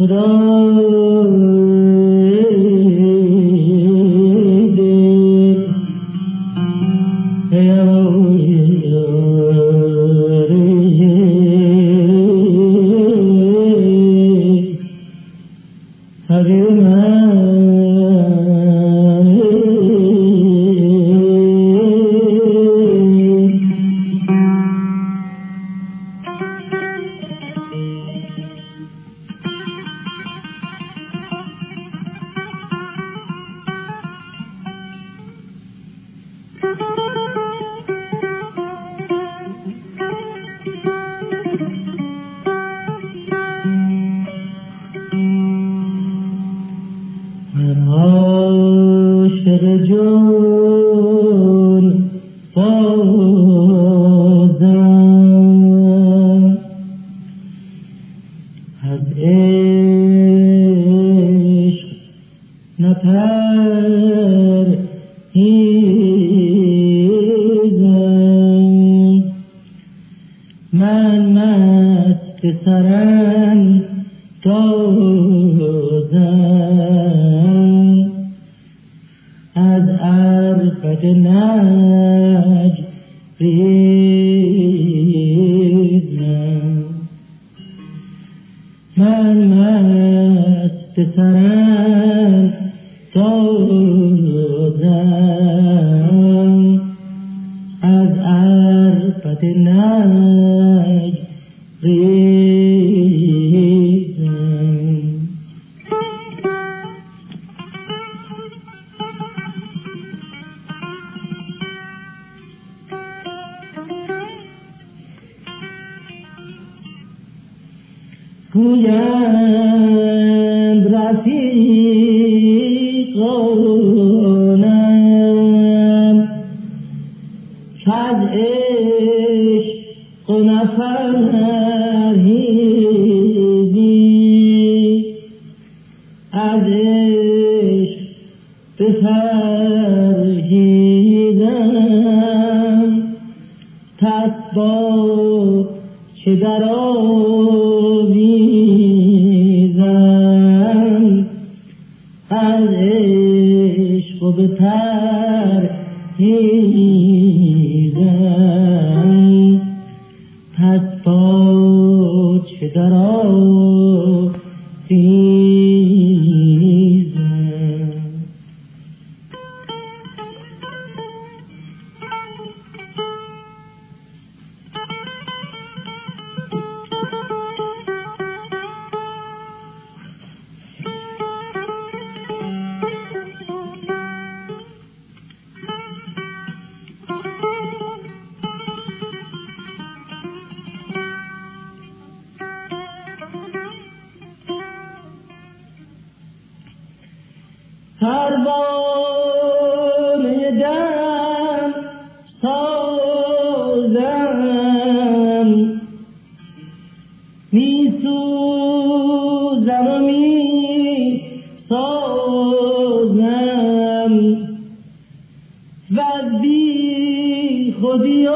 خدا گویند عشق podía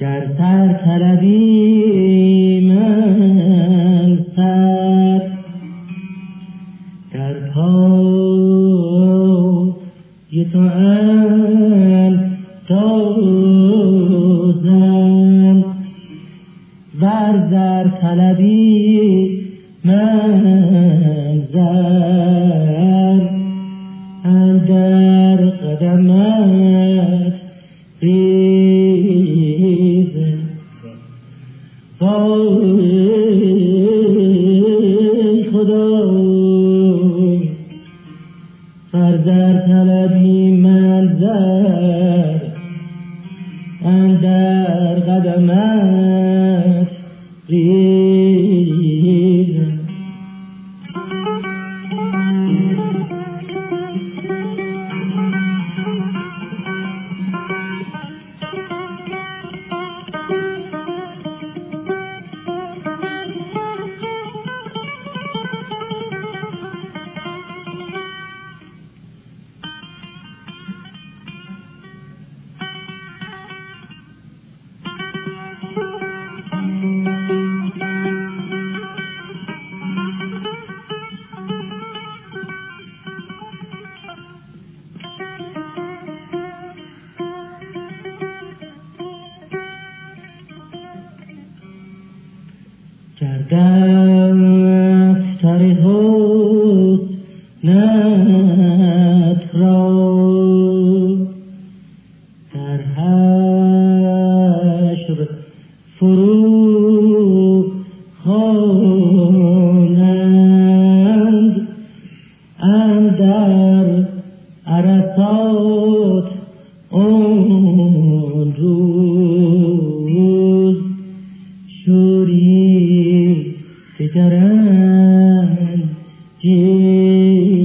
گر سر طلبی من سر در پای تو اندازم سر در طلبی منظر श्री الرحيم